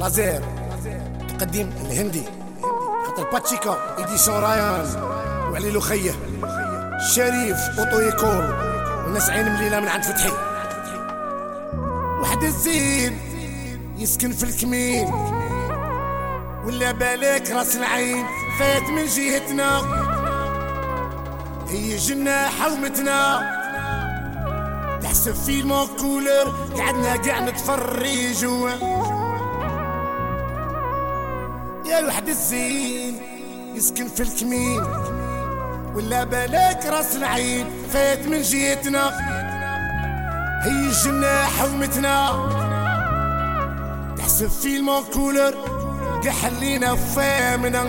لازير. تقدم الهندي. خاطر باتشيكا ايديسون رايان. وعلي له خيه شريف اوتو يكون والناس عين مليلة من عند فتحي. واحد الزين يسكن في الكمين. ولا بالك راس العين. فات من جهتنا. هي جنة حومتنا. تحسب فيلم كولر قعدنا قاع نتفرج يا الوحد الزين يسكن في الكمين. ولا بالك راس العين فات من جيتنا. هي الجنة حومتنا تحسب فيلم كولر قحلينا فامنا